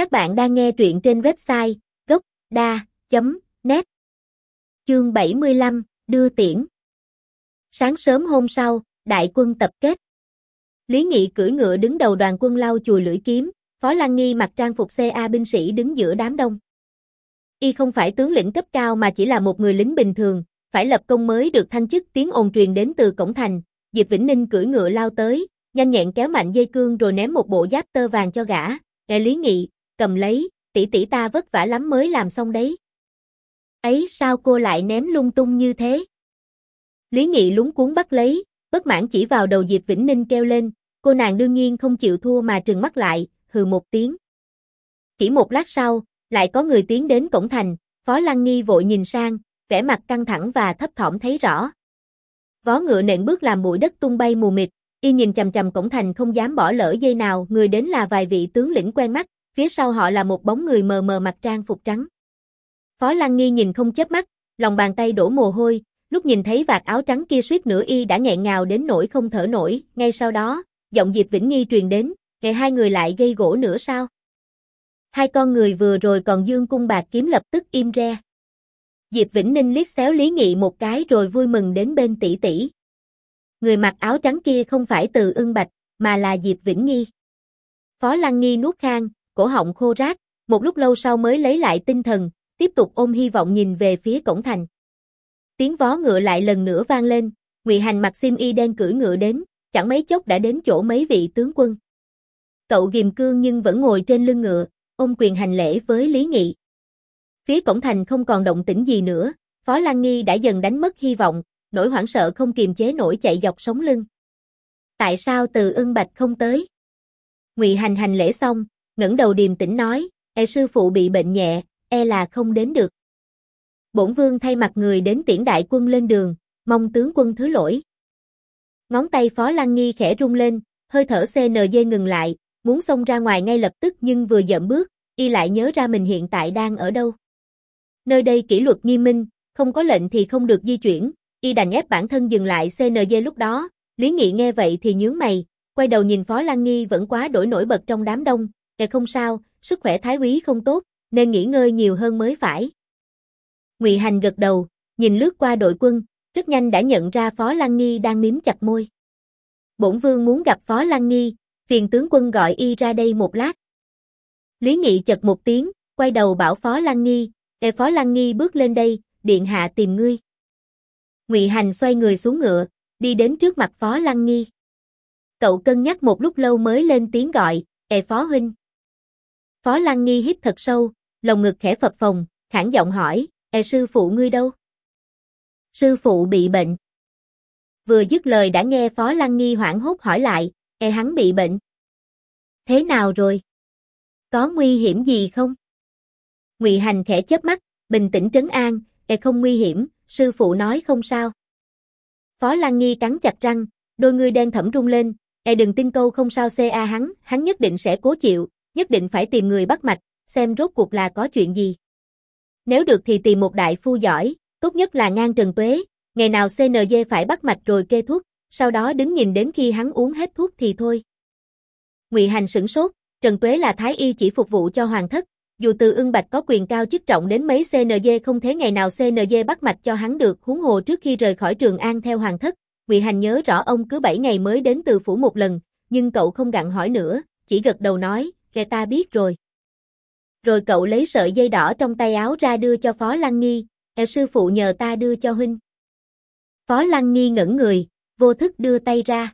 Các bạn đang nghe truyện trên website gốc.da.net Chương 75, Đưa tiễn Sáng sớm hôm sau, đại quân tập kết. Lý Nghị cưỡi ngựa đứng đầu đoàn quân lau chùi lưỡi kiếm, Phó Lăng Nghi mặc trang phục CA binh sĩ đứng giữa đám đông. Y không phải tướng lĩnh cấp cao mà chỉ là một người lính bình thường, phải lập công mới được thăng chức tiếng ồn truyền đến từ cổng thành. Diệp Vĩnh Ninh cưỡi ngựa lao tới, nhanh nhẹn kéo mạnh dây cương rồi ném một bộ giáp tơ vàng cho gã. Nghe Lý Nghị, cầm lấy, tỷ tỷ ta vất vả lắm mới làm xong đấy. Ấy sao cô lại ném lung tung như thế? Lý Nghị lúng cuốn bắt lấy, bất mãn chỉ vào đầu Diệp Vĩnh Ninh kêu lên, cô nàng đương nhiên không chịu thua mà trừng mắt lại, hừ một tiếng. Chỉ một lát sau, lại có người tiến đến cổng thành, Phó Lăng Nghi vội nhìn sang, vẻ mặt căng thẳng và thấp thỏm thấy rõ. Vó ngựa nện bước làm bụi đất tung bay mù mịt, y nhìn chầm chầm cổng thành không dám bỏ lỡ dây nào, người đến là vài vị tướng lĩnh quen mắt, phía sau họ là một bóng người mờ mờ mặc trang phục trắng. Phó Lăng Nghi nhìn không chớp mắt, lòng bàn tay đổ mồ hôi, lúc nhìn thấy vạt áo trắng kia suýt nửa y đã nghẹn ngào đến nỗi không thở nổi, ngay sau đó, giọng Diệp Vĩnh Nghi truyền đến, ngày hai người lại gây gỗ nữa sao? Hai con người vừa rồi còn dương cung bạc kiếm lập tức im re. Diệp Vĩnh Ninh liếc xéo Lý Nghị một cái rồi vui mừng đến bên tỷ tỷ. Người mặc áo trắng kia không phải từ ưng bạch, mà là Diệp Vĩnh Nghi. Phó Lăng Nghi nuốt khang, cổ họng khô rác, một lúc lâu sau mới lấy lại tinh thần, tiếp tục ôm hy vọng nhìn về phía cổng thành. Tiếng vó ngựa lại lần nữa vang lên, Ngụy Hành mặc sim y đen cưỡi ngựa đến, chẳng mấy chốc đã đến chỗ mấy vị tướng quân. Cậu ghim cương nhưng vẫn ngồi trên lưng ngựa, ôm quyền hành lễ với Lý Nghị. Phía cổng thành không còn động tĩnh gì nữa, Phó Lan Nghi đã dần đánh mất hy vọng, nỗi hoảng sợ không kiềm chế nổi chạy dọc sống lưng. Tại sao từ ưng bạch không tới? Ngụy hành hành lễ xong, ngẩng đầu điềm tĩnh nói, e sư phụ bị bệnh nhẹ, e là không đến được. Bổn vương thay mặt người đến tiễn đại quân lên đường, mong tướng quân thứ lỗi. Ngón tay Phó Lăng Nghi khẽ rung lên, hơi thở CND ngừng lại, muốn xông ra ngoài ngay lập tức nhưng vừa dậm bước, y lại nhớ ra mình hiện tại đang ở đâu. Nơi đây kỷ luật nghiêm minh, không có lệnh thì không được di chuyển, y đành ép bản thân dừng lại CND lúc đó, Lý Nghị nghe vậy thì nhướng mày, quay đầu nhìn Phó Lan Nghi vẫn quá đổi nổi bật trong đám đông, kẻ không sao, sức khỏe thái úy không tốt, nên nghỉ ngơi nhiều hơn mới phải. Ngụy Hành gật đầu, nhìn lướt qua đội quân, rất nhanh đã nhận ra Phó Lăng Nghi đang miếm chặt môi. Bổn vương muốn gặp Phó Lăng Nghi, phiền tướng quân gọi y ra đây một lát. Lý Nghị chật một tiếng, quay đầu bảo Phó Lăng Nghi, "Ê Phó Lăng Nghi bước lên đây, điện hạ tìm ngươi." Ngụy Hành xoay người xuống ngựa, đi đến trước mặt Phó Lăng Nghi. Cậu cân nhắc một lúc lâu mới lên tiếng gọi, "Ê Phó huynh." Phó Lăng Nghi hít thật sâu, lồng ngực khẽ phập phồng, khản giọng hỏi, "E sư phụ ngươi đâu?" Sư phụ bị bệnh. Vừa dứt lời đã nghe Phó Lăng Nghi hoảng hốt hỏi lại, "E hắn bị bệnh?" Thế nào rồi? Có nguy hiểm gì không? Ngụy Hành khẽ chớp mắt, bình tĩnh trấn an, "E không nguy hiểm, sư phụ nói không sao." Phó Lăng Nghi cắn chặt răng, đôi ngươi đen thẫm rung lên, "E đừng tin câu không sao CA hắn, hắn nhất định sẽ cố chịu, nhất định phải tìm người bắt mạch, xem rốt cuộc là có chuyện gì." Nếu được thì tìm một đại phu giỏi, tốt nhất là ngang Trần Tuế, ngày nào CNG phải bắt mạch rồi kê thuốc, sau đó đứng nhìn đến khi hắn uống hết thuốc thì thôi. Ngụy Hành sửng sốt, Trần Tuế là thái y chỉ phục vụ cho hoàng thất, dù từ ưng bạch có quyền cao chức trọng đến mấy CNG không thế ngày nào CNG bắt mạch cho hắn được, huống hồ trước khi rời khỏi Trường An theo hoàng thất, Ngụy Hành nhớ rõ ông cứ 7 ngày mới đến từ phủ một lần, nhưng cậu không gặn hỏi nữa, chỉ gật đầu nói, kẻ ta biết rồi. Rồi cậu lấy sợi dây đỏ trong tay áo ra đưa cho Phó Lăng Nghi, e sư phụ nhờ ta đưa cho huynh. Phó Lăng Nghi ngẩn người, vô thức đưa tay ra.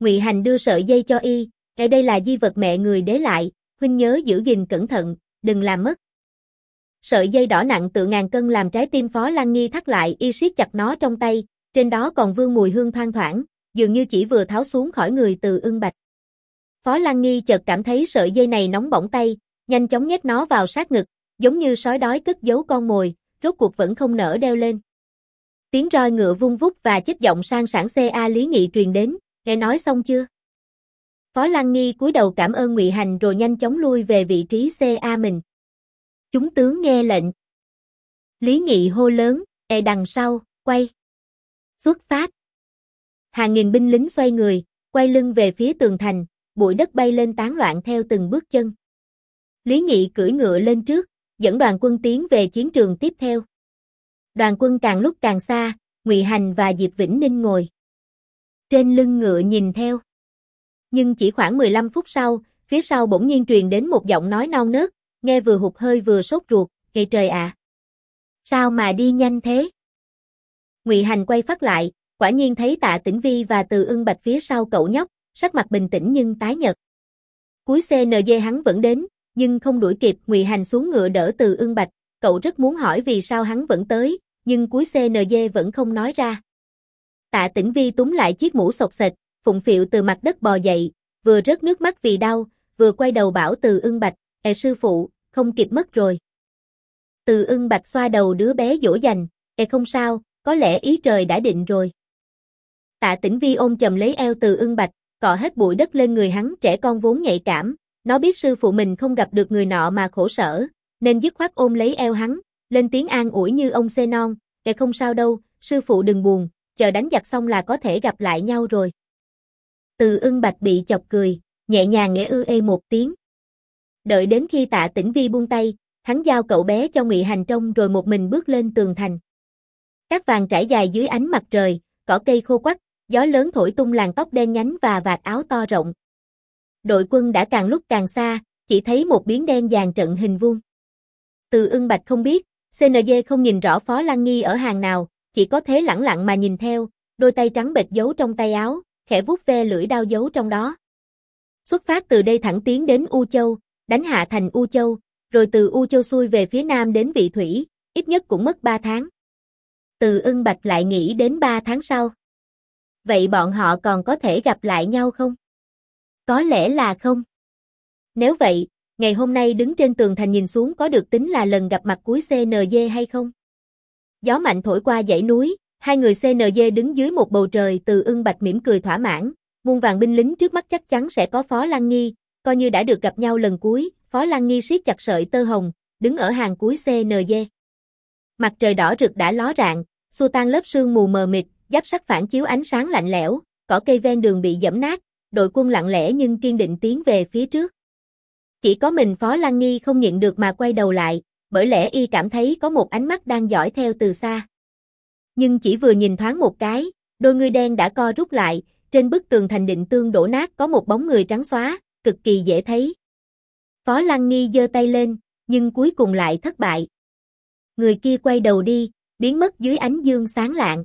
Ngụy Hành đưa sợi dây cho y, e đây là di vật mẹ người để lại, huynh nhớ giữ gìn cẩn thận, đừng làm mất. Sợi dây đỏ nặng tự ngàn cân làm trái tim Phó Lan Nghi thắt lại y siết chặt nó trong tay, trên đó còn vương mùi hương thoang thoảng, dường như chỉ vừa tháo xuống khỏi người từ ưng bạch. Phó Lan Nghi chợt cảm thấy sợi dây này nóng bỏng tay, nhanh chóng nhét nó vào sát ngực, giống như sói đói cất giấu con mồi, rốt cuộc vẫn không nở đeo lên. Tiếng roi ngựa vung vút và chất giọng sang sản CA Lý Nghị truyền đến, nghe nói xong chưa? Phó Lan Nghi cúi đầu cảm ơn Ngụy Hành rồi nhanh chóng lui về vị trí CA mình. Chúng tướng nghe lệnh. Lý Nghị hô lớn, e đằng sau, quay. Xuất phát. Hàng nghìn binh lính xoay người, quay lưng về phía tường thành, bụi đất bay lên tán loạn theo từng bước chân. Lý Nghị cưỡi ngựa lên trước, dẫn đoàn quân tiến về chiến trường tiếp theo. Đoàn quân càng lúc càng xa, Ngụy Hành và Diệp Vĩnh Ninh ngồi. Trên lưng ngựa nhìn theo. Nhưng chỉ khoảng 15 phút sau, phía sau bỗng nhiên truyền đến một giọng nói non nớt, nghe vừa hụt hơi vừa sốt ruột, "Kệ trời ạ. Sao mà đi nhanh thế?" Ngụy Hành quay phát lại, quả nhiên thấy Tạ Tĩnh Vi và Từ Ưng Bạch phía sau cậu nhóc, sắc mặt bình tĩnh nhưng tái nhợt. Cuối CNG hắn vẫn đến, nhưng không đuổi kịp, Ngụy Hành xuống ngựa đỡ Từ Ưng Bạch, cậu rất muốn hỏi vì sao hắn vẫn tới, nhưng cuối CNG vẫn không nói ra. Tạ Tĩnh Vi túm lại chiếc mũ sọc sệt, phụng phịu từ mặt đất bò dậy, vừa rớt nước mắt vì đau, vừa quay đầu bảo Từ Ưng Bạch, "Ê sư phụ, không kịp mất rồi." Từ Ưng Bạch xoa đầu đứa bé dỗ dành, "Ê không sao, có lẽ ý trời đã định rồi." Tạ Tĩnh Vi ôm chầm lấy eo Từ Ưng Bạch, cọ hết bụi đất lên người hắn, trẻ con vốn nhạy cảm, nó biết sư phụ mình không gặp được người nọ mà khổ sở, nên dứt khoát ôm lấy eo hắn, lên tiếng an ủi như ông xe non, kẻ không sao đâu, sư phụ đừng buồn, chờ đánh giặc xong là có thể gặp lại nhau rồi." Từ Ưng Bạch bị chọc cười, nhẹ nhàng nghe ư ê một tiếng. Đợi đến khi tạ tĩnh vi buông tay, hắn giao cậu bé cho Ngụy Hành trông rồi một mình bước lên tường thành. Các vàng trải dài dưới ánh mặt trời, cỏ cây khô quắc, gió lớn thổi tung làn tóc đen nhánh và vạt áo to rộng. Đội quân đã càng lúc càng xa, chỉ thấy một biến đen dàn trận hình vuông. Từ ưng bạch không biết, CNG không nhìn rõ Phó Lăng Nghi ở hàng nào, chỉ có thế lẳng lặng mà nhìn theo, đôi tay trắng bệt giấu trong tay áo, khẽ vuốt ve lưỡi đao giấu trong đó. Xuất phát từ đây thẳng tiến đến U Châu, đánh hạ thành U Châu, rồi từ U Châu xuôi về phía nam đến Vị Thủy, ít nhất cũng mất 3 tháng. Từ ưng bạch lại nghĩ đến 3 tháng sau. Vậy bọn họ còn có thể gặp lại nhau không? Có lẽ là không. Nếu vậy, ngày hôm nay đứng trên tường thành nhìn xuống có được tính là lần gặp mặt cuối CNJ hay không? Gió mạnh thổi qua dãy núi, hai người CNJ đứng dưới một bầu trời từ ưng bạch mỉm cười thỏa mãn, muôn vàng binh lính trước mắt chắc chắn sẽ có Phó Lan Nghi, coi như đã được gặp nhau lần cuối, Phó Lan Nghi siết chặt sợi tơ hồng, đứng ở hàng cuối CNJ. Mặt trời đỏ rực đã ló rạng, xua tan lớp sương mù mờ mịt, giáp sắt phản chiếu ánh sáng lạnh lẽo, cỏ cây ven đường bị dẫm nát, đội quân lặng lẽ nhưng kiên định tiến về phía trước. Chỉ có mình Phó Lan Nghi không nhịn được mà quay đầu lại, bởi lẽ y cảm thấy có một ánh mắt đang dõi theo từ xa. Nhưng chỉ vừa nhìn thoáng một cái, đôi người đen đã co rút lại, trên bức tường thành định tương đổ nát có một bóng người trắng xóa, cực kỳ dễ thấy. Phó Lăng Nghi giơ tay lên, nhưng cuối cùng lại thất bại. Người kia quay đầu đi, biến mất dưới ánh dương sáng lạng.